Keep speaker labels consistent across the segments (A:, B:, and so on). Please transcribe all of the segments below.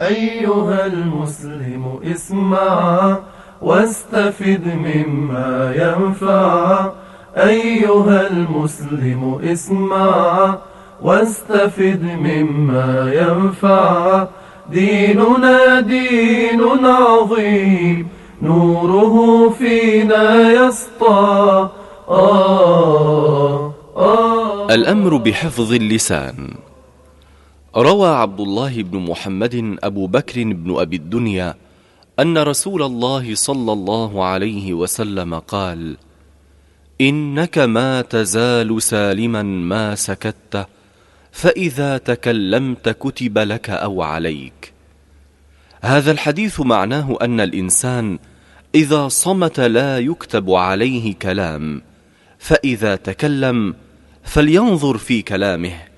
A: أيها المسلم اسمع واستفد مما ينفع. أيها المسلم اسمع واستفد مما ينفع. ديننا دين عظيم نوره فينا يسطع
B: آه آه. الأمر بحفظ اللسان. روى عبد الله بن محمد أبو بكر بن أبي الدنيا أن رسول الله صلى الله عليه وسلم قال إنك ما تزال سالما ما سكت فإذا تكلمت كتب لك أو عليك. هذا الحديث معناه أن الإنسان إذا صمت لا يكتب عليه كلام فإذا تكلم فلينظر في كلامه.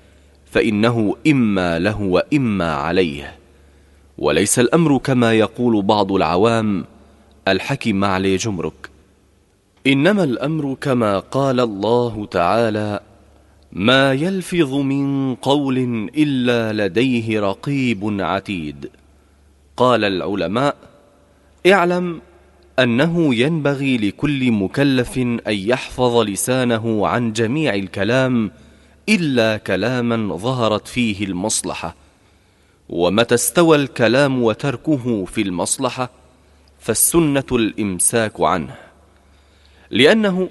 B: فإنه إما له وإما عليه. وليس الأمر كما يقول بعض العوام الحكم عليه جمرك. إنما الأمر كما قال الله تعالى ما يلفظ من قول إلا لديه رقيب عتيد قال العلماء اعلم أنه ينبغي لكل مكلف أن يحفظ لسانه عن جميع الكلام إلا كلاما ظهرت فيه المصلحة. ومتى استوى الكلام وتركه في المصلحة فالسنة الإمساك عنه. لأنه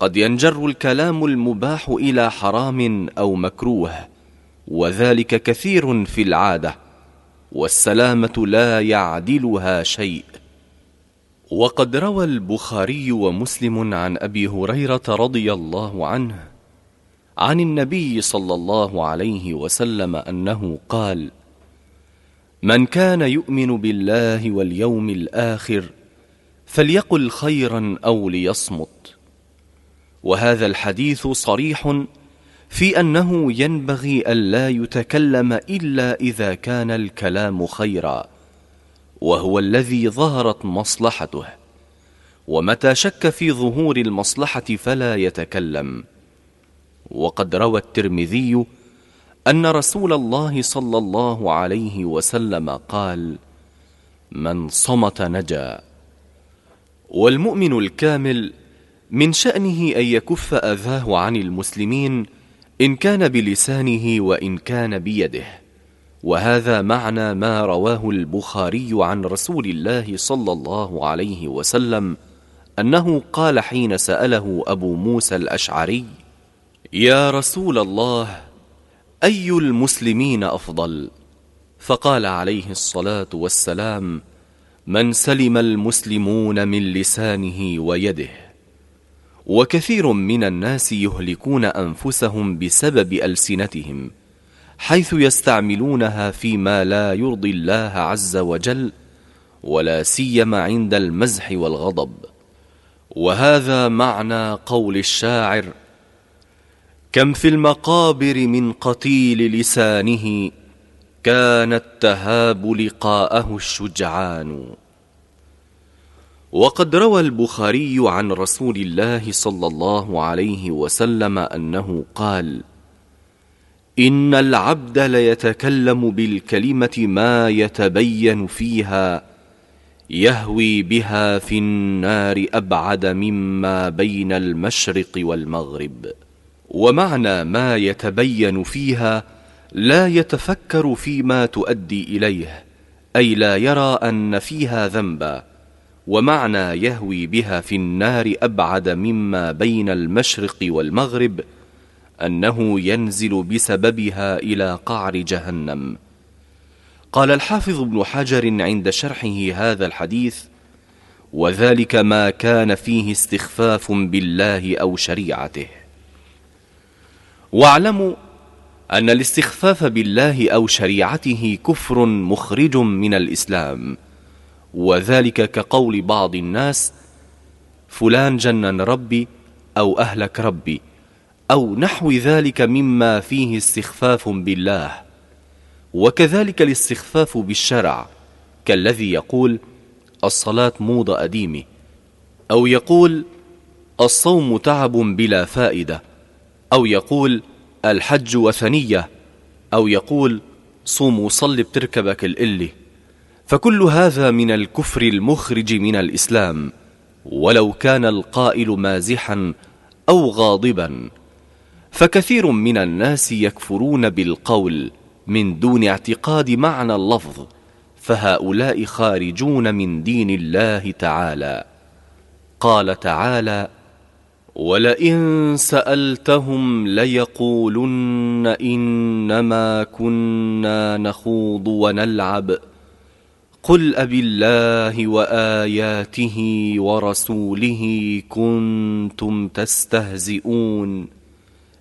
B: قد ينجر الكلام المباح إلى حرام أو مكروه وذلك كثير في العادة والسلامة لا يعدلها شيء. وقد روى البخاري ومسلم عن أبي هريرة رضي الله عنه عن النبي صلى الله عليه وسلم أنه قال من كان يؤمن بالله واليوم الآخر فليقل خيرا أو ليصمت وهذا الحديث صريح في أنه ينبغي ألا يتكلم إلا إذا كان الكلام خيرا وهو الذي ظهرت مصلحته ومتى شك في ظهور المصلحة فلا يتكلم. وقد روى الترمذي أن رسول الله صلى الله عليه وسلم قال من صمت نجا والمؤمن الكامل من شأنه أن يكف أذاه عن المسلمين إن كان بلسانه وإن كان بيده. وهذا معنى ما رواه البخاري عن رسول الله صلى الله عليه وسلم أنه قال حين سأله أبو موسى الأشعري يا رسول الله أي المسلمين أفضل؟ فقال عليه الصلاة والسلام من سلم المسلمون من لسانه ويده. وكثير من الناس يهلكون أنفسهم بسبب ألسنتهم حيث يستعملونها فيما لا يرضي الله عز وجل ولا سيما عند المزح والغضب. وهذا معنى قول الشاعر كم في المقابر من قتيل لسانه كان التهاب لقاءه الشجعان. وقد روى البخاري عن رسول الله صلى الله عليه وسلم أنه قال إن العبد ليتكلم بالكلمة ما يتبين فيها يهوي بها في النار أبعد مما بين المشرق والمغرب. ومعنى ما يتبين فيها لا يتفكر فيما تؤدي إليه أي لا يرى أن فيها ذنبا ومعنى يهوي بها في النار أبعد مما بين المشرق والمغرب أنه ينزل بسببها إلى قعر جهنم. قال الحافظ ابن حجر عند شرحه هذا الحديث وذلك ما كان فيه استخفاف بالله أو شريعته. واعلموا أن الاستخفاف بالله أو شريعته كفر مخرج من الإسلام وذلك كقول بعض الناس فلان جنن ربي أو أهلك ربي أو نحو ذلك مما فيه استخفاف بالله وكذلك الاستخفاف بالشرع كالذي يقول الصلاة موضة أديمي أو يقول الصوم تعب بلا فائدة أو يقول الحج وثنية أو يقول صوم وصلي بتركبك القلة فكل هذا من الكفر المخرج من الإسلام ولو كان القائل مازحا أو غاضبا. فكثير من الناس يكفرون بالقول من دون اعتقاد معنى اللفظ فهؤلاء خارجون من دين الله تعالى. قال تعالى ولئن سألتهم ليقولن إنما كنا نخوض ونلعب. قل ابي الله وآياته ورسوله كنتم تستهزئون.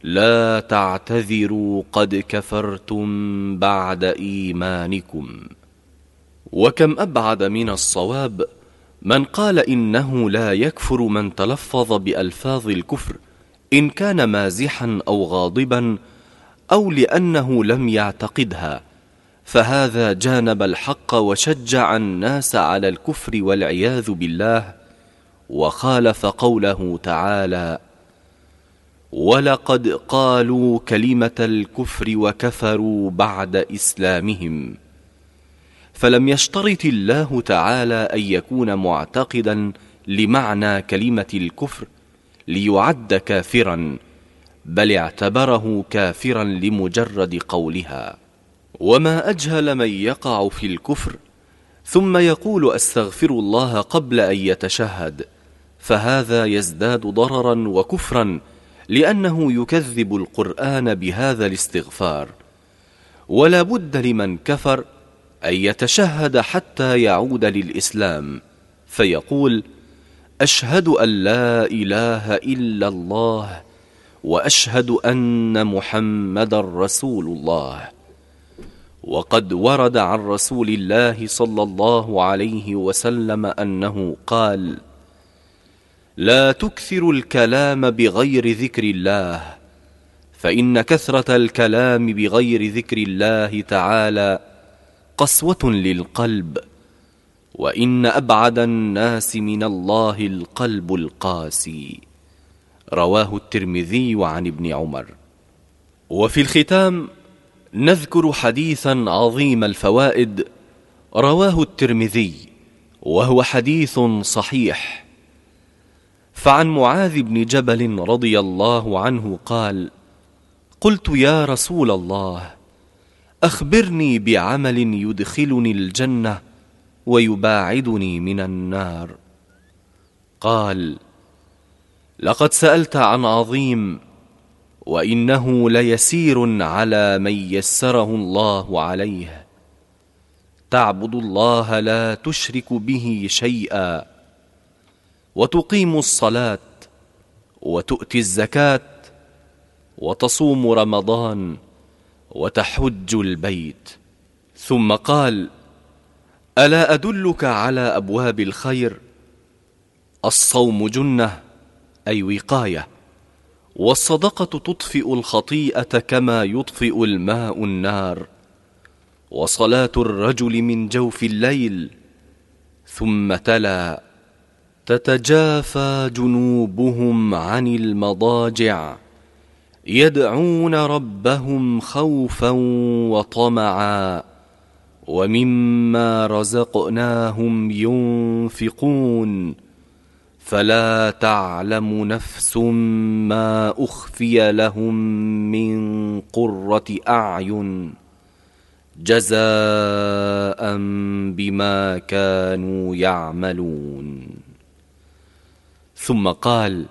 B: لا تعتذروا قد كفرتم بعد إيمانكم. وكم أبعد من الصواب من قال إنه لا يكفر من تلفظ بألفاظ الكفر إن كان مازحا أو غاضبا أو لأنه لم يعتقدها فهذا جانب الحق وشجع الناس على الكفر والعياذ بالله وخالف قوله تعالى ولقد قالوا كلمة الكفر وكفروا بعد إسلامهم فلم يشترط الله تعالى أن يكون معتقدا لمعنى كلمة الكفر ليعد كافرا بل اعتبره كافرا لمجرد قولها. وما أجهل من يقع في الكفر ثم يقول أستغفر الله قبل أن يتشهد فهذا يزداد ضررا وكفرا لأنه يكذب القرآن بهذا الاستغفار. ولا بد لمن كفر أن يتشهد حتى يعود للإسلام فيقول أشهد أن لا إله إلا الله وأشهد أن محمدا رسول الله. وقد ورد عن رسول الله صلى الله عليه وسلم أنه قال لا تكثروا الكلام بغير ذكر الله فإن كثرة الكلام بغير ذكر الله تعالى قسوة للقلب وإن أبعد الناس من الله القلب القاسي. رواه الترمذي عن ابن عمر. وفي الختام نذكر حديثا عظيم الفوائد. رواه الترمذي وهو حديث صحيح. فعن معاذ بن جبل رضي الله عنه قال قلت يا رسول الله أخبرني بعمل يدخلني الجنة ويباعدني من النار. قال لقد سألت عن عظيم وإنه ليسير على من يسره الله عليه. تعبد الله لا تشرك به شيئا وتقيم الصلاة وتؤتي الزكاة وتصوم رمضان. وتحج البيت. ثم قال ألا أدلك على أبواب الخير؟ الصوم جنة أي وقاية. والصدقة تطفئ الخطيئة كما يطفئ الماء النار. وصلاة الرجل من جوف الليل ثم تلا. تتجافى جنوبهم عن المضاجع. يدعون ربهم خوفا وطمعا ومما رزقناهم ينفقون فلا تعلم نفس ما أخفي لهم من قرة أعين جزاء بما كانوا يعملون. ثم قال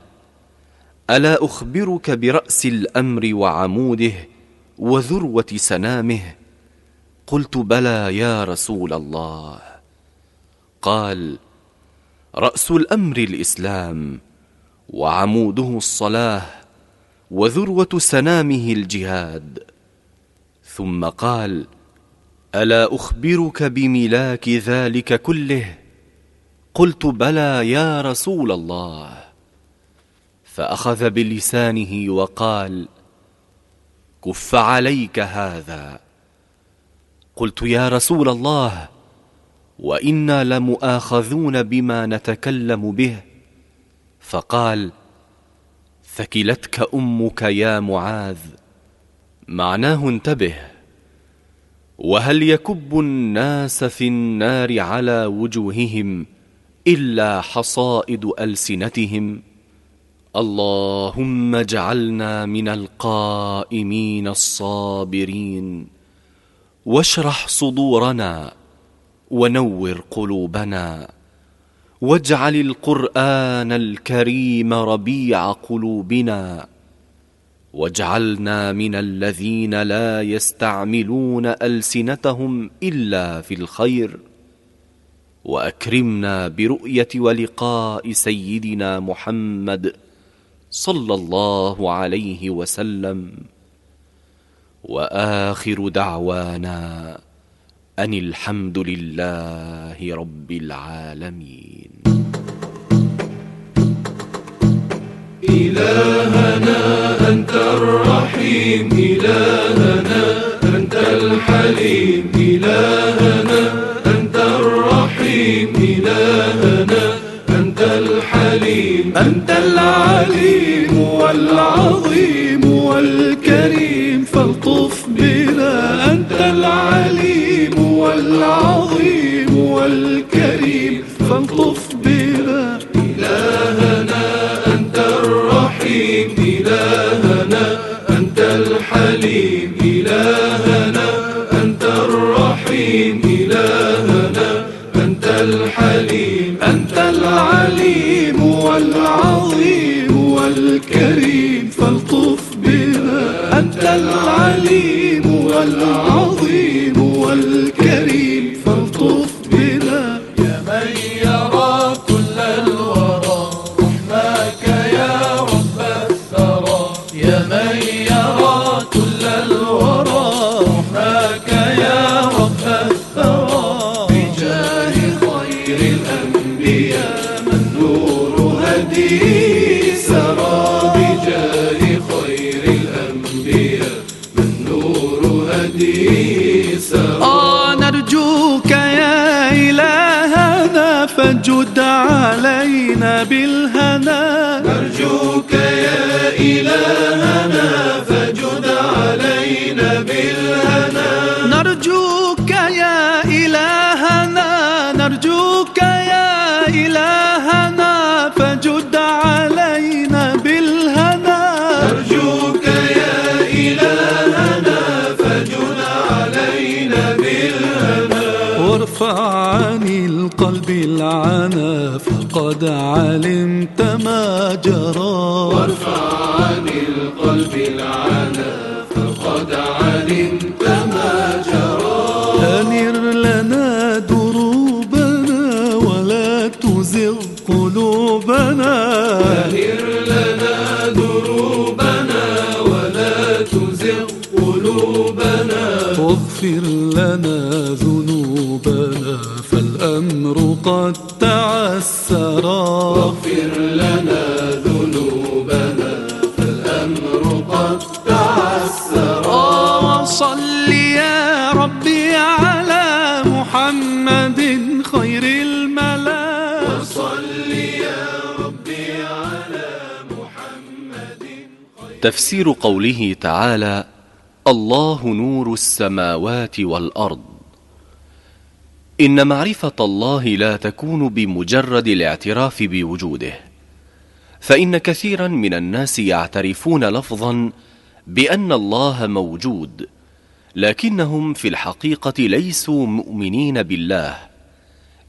B: ألا أخبرك برأس الأمر وعموده وذروة سنامه؟ قلت بلى يا رسول الله. قال رأس الأمر الإسلام وعموده الصلاة وذروة سنامه الجهاد. ثم قال ألا أخبرك بملاك ذلك كله؟ قلت بلى يا رسول الله. فأخذ بلسانه وقال كف عليك هذا. قلت يا رسول الله وإنا لمؤاخذون بما نتكلم به. فقال ثكلتك أمك يا معاذ معناه انتبه وهل يكب الناس في النار على وجوههم إلا حصائد ألسنتهم؟ اللهم اجعلنا من القائمين الصابرين. واشرح صدورنا ونور قلوبنا. واجعل القرآن الكريم ربيع قلوبنا. واجعلنا من الذين لا يستعملون ألسنتهم إلا في الخير. وأكرمنا برؤية ولقاء سيدنا محمد صلى الله عليه وسلم. وآخر دعوانا أن الحمد لله رب العالمين.
A: إلهنا أنت الرحيم إلهنا أنت الحليم إلهنا أنت الرحيم إلهنا أنت الحليم. أنت العليم والعظيم والكريم فالطف بنا أنت العليم والعظيم والكريم فالطف بنا. إلهنا أنت الرحيم.
C: بالهنا.
A: نرجوك يا إلهنا فجد علينا بالهنا.
C: نرجوك يا إلهنا نرجوك يا إلهنا فجد علينا بالهنا.
A: نرجوك يا إلهنا فجد علينا بالهنا.
C: وارفع عن القلب العنا. فقد علمت ما جرى.
A: وارفع عن القلب العنا فقد علمت ما جرى.
C: أنر لنا دروبنا ولا تزغ قلوبنا.
A: أنر لنا دروبنا ولا تزغ قلوبنا.
C: واغفر لنا ذنوبنا فالأمر قد تعسرا
A: واغفر لنا ذنوبنا فالأمر قد تعسر
C: وصل يا ربي على محمد خير الملا.
A: صل يا ربي على محمد
B: تفسير قوله تعالى الله نور السماوات والأرض. إن معرفة الله لا تكون بمجرد الاعتراف بوجوده فإن كثيرا من الناس يعترفون لفظا بأن الله موجود لكنهم في الحقيقة ليسوا مؤمنين بالله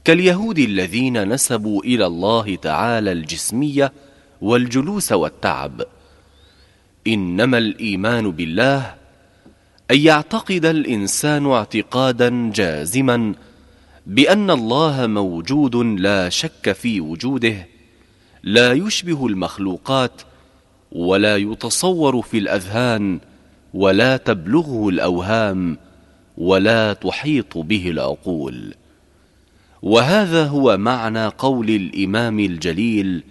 B: كاليهود الذين نسبوا إلى الله تعالى الجسمية والجلوس والتعب. إنما الإيمان بالله أن يعتقد الإنسان اعتقادا جازما بأن الله موجود لا شك في وجوده لا يشبه المخلوقات ولا يتصور في الأذهان ولا تبلغه الأوهام ولا تحيط به العقول. وهذا هو معنى قول الإمام الجليل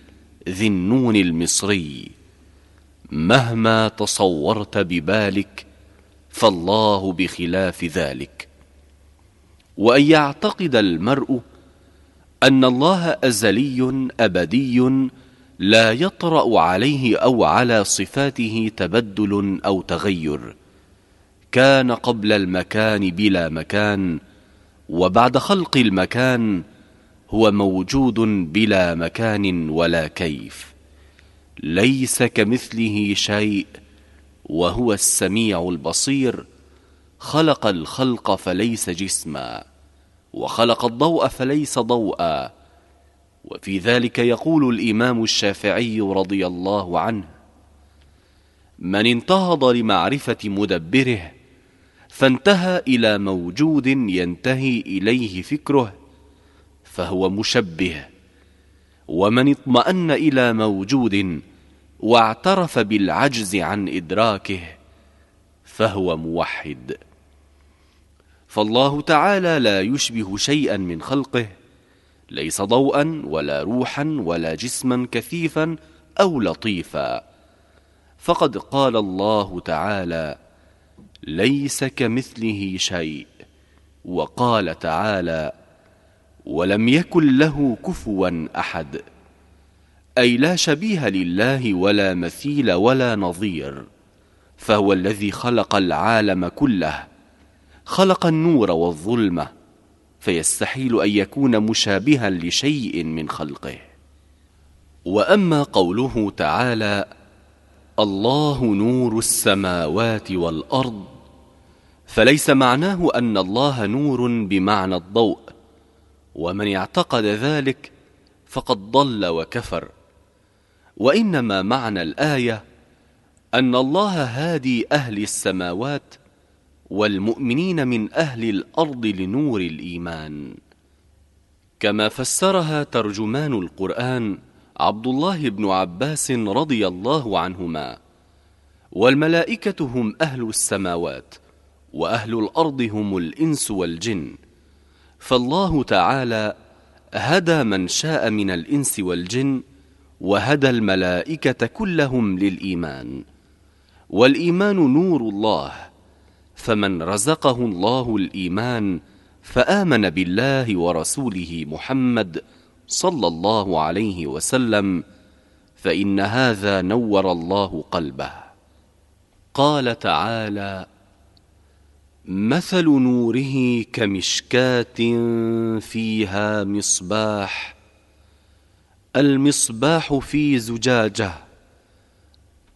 B: ذي النون المصري مهما تصورت ببالك فالله بخلاف ذلك. وأن يعتقد المرء أن الله أزلي أبدي لا يطرأ عليه أو على صفاته تبدل أو تغير. كان قبل المكان بلا مكان وبعد خلق المكان هو موجود بلا مكان ولا كيف. ليس كمثله شيء وهو السميع البصير. خلق الخلق فليس جسما وخلق الضوء فليس ضوءا. وفي ذلك يقول الإمام الشافعي رضي الله عنه من انتهض لمعرفة مدبره فانتهى إلى موجود ينتهي إليه فكره فهو مشبه. ومن اطمأن إلى موجود واعترف بالعجز عن إدراكه فهو موحد. فالله تعالى لا يشبه شيئا من خلقه ليس ضوءا ولا روحا ولا جسما كثيفا أو لطيفا. فقد قال الله تعالى ليس كمثله شيء. وقال تعالى ولم يكن له كفوا أحد. أي لا شبيه لله ولا مثيل ولا نظير. فهو الذي خلق العالم كله. خلق النور والظلمه فيستحيل أن يكون مشابها لشيء من خلقه. وأما قوله تعالى الله نور السماوات والأرض فليس معناه أن الله نور بمعنى الضوء. ومن اعتقد ذلك فقد ضل وكفر. وإنما معنى الآية أن الله هادي أهل السماوات والمؤمنين من أهل الأرض لنور الإيمان. كما فسرها ترجمان القرآن عبد الله بن عباس رضي الله عنهما. والملائكة هم أهل السماوات وأهل الأرض هم الإنس والجن. فالله تعالى هدى من شاء من الإنس والجن وهدى الملائكة كلهم للإيمان. والإيمان نور الله فمن رزقه الله الإيمان فآمن بالله ورسوله محمد صلى الله عليه وسلم فإن هذا نور الله قلبه. قال تعالى مثل نوره كمشكاة فيها مصباح المصباح في زجاجة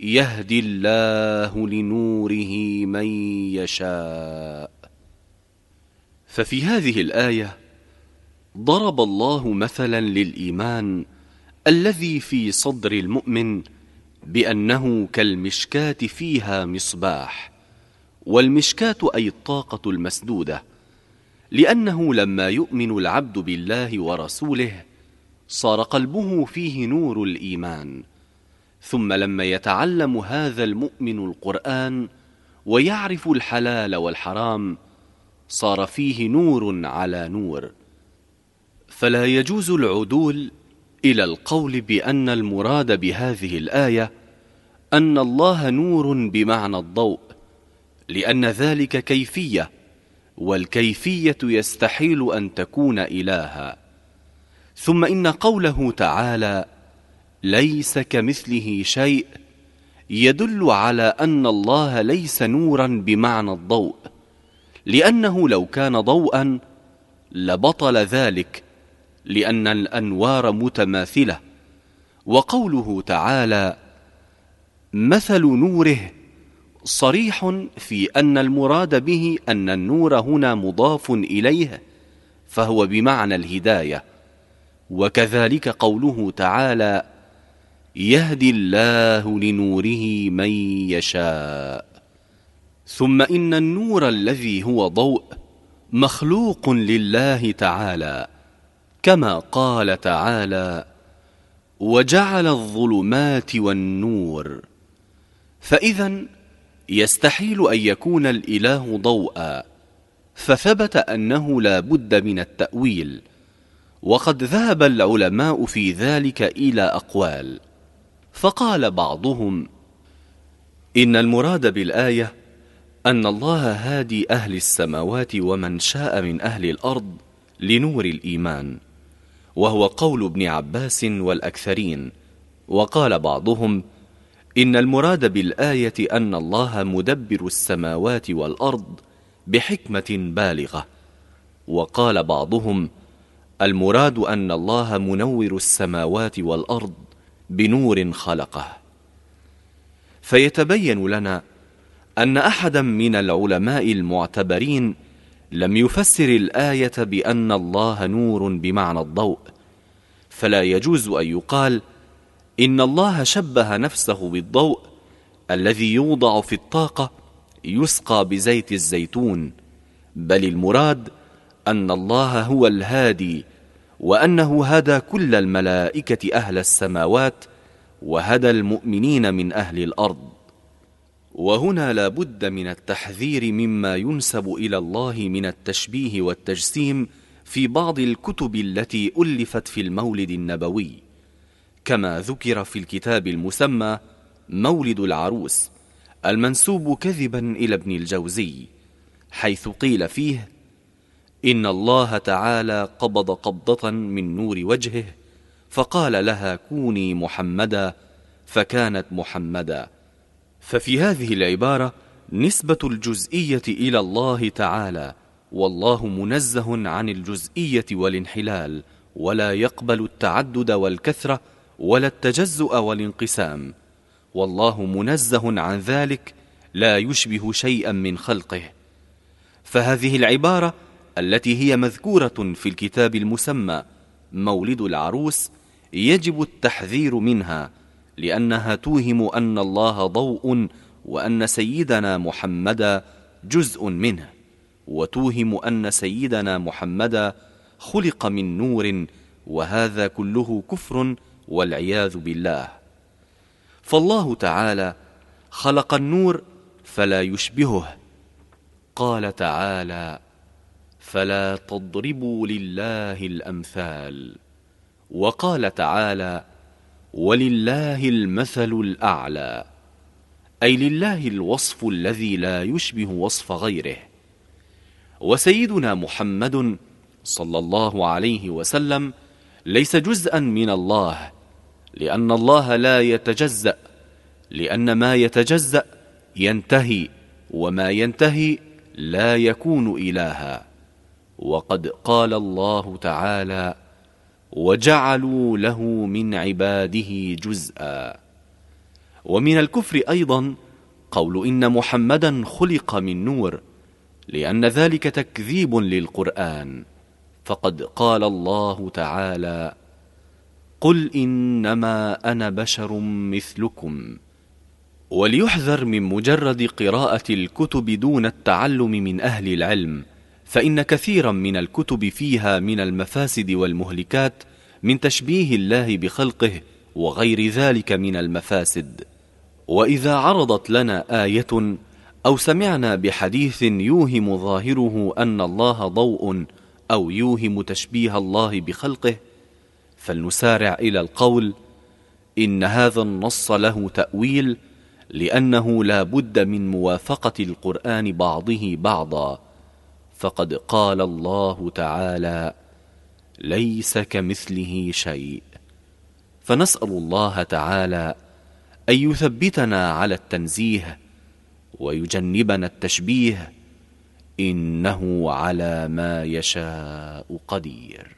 B: يهدي الله لنوره من يشاء. ففي هذه الآية ضرب الله مثلا للإيمان الذي في صدر المؤمن بأنه كالمشكاة فيها مصباح والمشكاة أي الطاقة المسدودة لأنه لما يؤمن العبد بالله ورسوله صار قلبه فيه نور الإيمان. ثم لما يتعلم هذا المؤمن القرآن ويعرف الحلال والحرام صار فيه نور على نور. فلا يجوز العدول إلى القول بأن المراد بهذه الآية أن الله نور بمعنى الضوء لأن ذلك كيفية والكيفية يستحيل أن تكون إلها. ثم إن قوله تعالى ليس كمثله شيء يدل على أن الله ليس نورا بمعنى الضوء لأنه لو كان ضوءا لبطل ذلك لأن الأنوار متماثلة. وقوله تعالى مثل نوره صريح في أن المراد به أن النور هنا مضاف إليه فهو بمعنى الهداية. وكذلك قوله تعالى يهدي الله لنوره من يشاء. ثم إن النور الذي هو ضوء مخلوق لله تعالى كما قال تعالى وجعل الظلمات والنور فإذا يستحيل أن يكون الإله ضوءا فثبت أنه لا بد من التأويل وقد ذهب العلماء في ذلك إلى أقوال. فقال بعضهم إن المراد بالآية أن الله هادي أهل السماوات ومن شاء من أهل الأرض لنور الإيمان وهو قول ابن عباس والأكثرين. وقال بعضهم إن المراد بالآية أن الله مدبر السماوات والأرض بحكمة بالغة. وقال بعضهم المراد أن الله منور السماوات والأرض بنور خلقه. فيتبين لنا أن أحدا من العلماء المعتبرين لم يفسر الآية بأن الله نور بمعنى الضوء فلا يجوز أن يقال إن الله شبه نفسه بالضوء الذي يوضع في الطاقة يسقى بزيت الزيتون بل المراد أن الله هو الهادي وأنه هدى كل الملائكة أهل السماوات وهدى المؤمنين من أهل الأرض. وهنا لا بد من التحذير مما ينسب إلى الله من التشبيه والتجسيم في بعض الكتب التي ألفت في المولد النبوي. كما ذكر في الكتاب المسمى مولد العروس المنسوب كذبا إلى ابن الجوزي حيث قيل فيه إن الله تعالى قبض قبضة من نور وجهه فقال لها كوني محمدا فكانت محمدا. ففي هذه العبارة نسبة الجزئية إلى الله تعالى والله منزه عن الجزئية والانحلال ولا يقبل التعدد والكثرة ولا التجزؤ والانقسام. والله منزه عن ذلك لا يشبه شيئا من خلقه. فهذه العبارة التي هي مذكورة في الكتاب المسمى مولد العروس يجب التحذير منها لأنها توهم أن الله ضوء وأن سيدنا محمدا جزء منه وتوهم أن سيدنا محمدا خلق من نور وهذا كله كفر والعياذ بالله. فالله تعالى خلق النور فلا يشبهه. قال تعالى فلا تضربوا لله الأمثال. وقال تعالى ولله المثل الأعلى. أي لله الوصف الذي لا يشبه وصف غيره. وسيدنا محمد صلى الله عليه وسلم ليس جزءا من الله لأن الله لا يتجزأ لأن ما يتجزأ ينتهي وما ينتهي لا يكون إلها. وقد قال الله تعالى وجعلوا له من عباده جزءا. ومن الكفر أيضا قول إن محمدا خلق من نور لأن ذلك تكذيب للقرآن. فقد قال الله تعالى قل إنما أنا بشر مثلكم وليحذر من مجرد قراءة الكتب دون التعلم من أهل العلم فإن كثيرا من الكتب فيها من المفاسد والمهلكات من تشبيه الله بخلقه وغير ذلك من المفاسد. وإذا عرضت لنا آية أو سمعنا بحديث يوهم ظاهره أن الله ضوء أو يوهم تشبيه الله بخلقه فلنسارع إلى القول إن هذا النص له تأويل لأنه لا بد من موافقة القرآن بعضه بعضا. فقد قال الله تعالى ليس كمثله شيء. فنسأل الله تعالى أن يثبتنا على التنزيه ويجنبنا التشبيه إنه على ما يشاء قدير.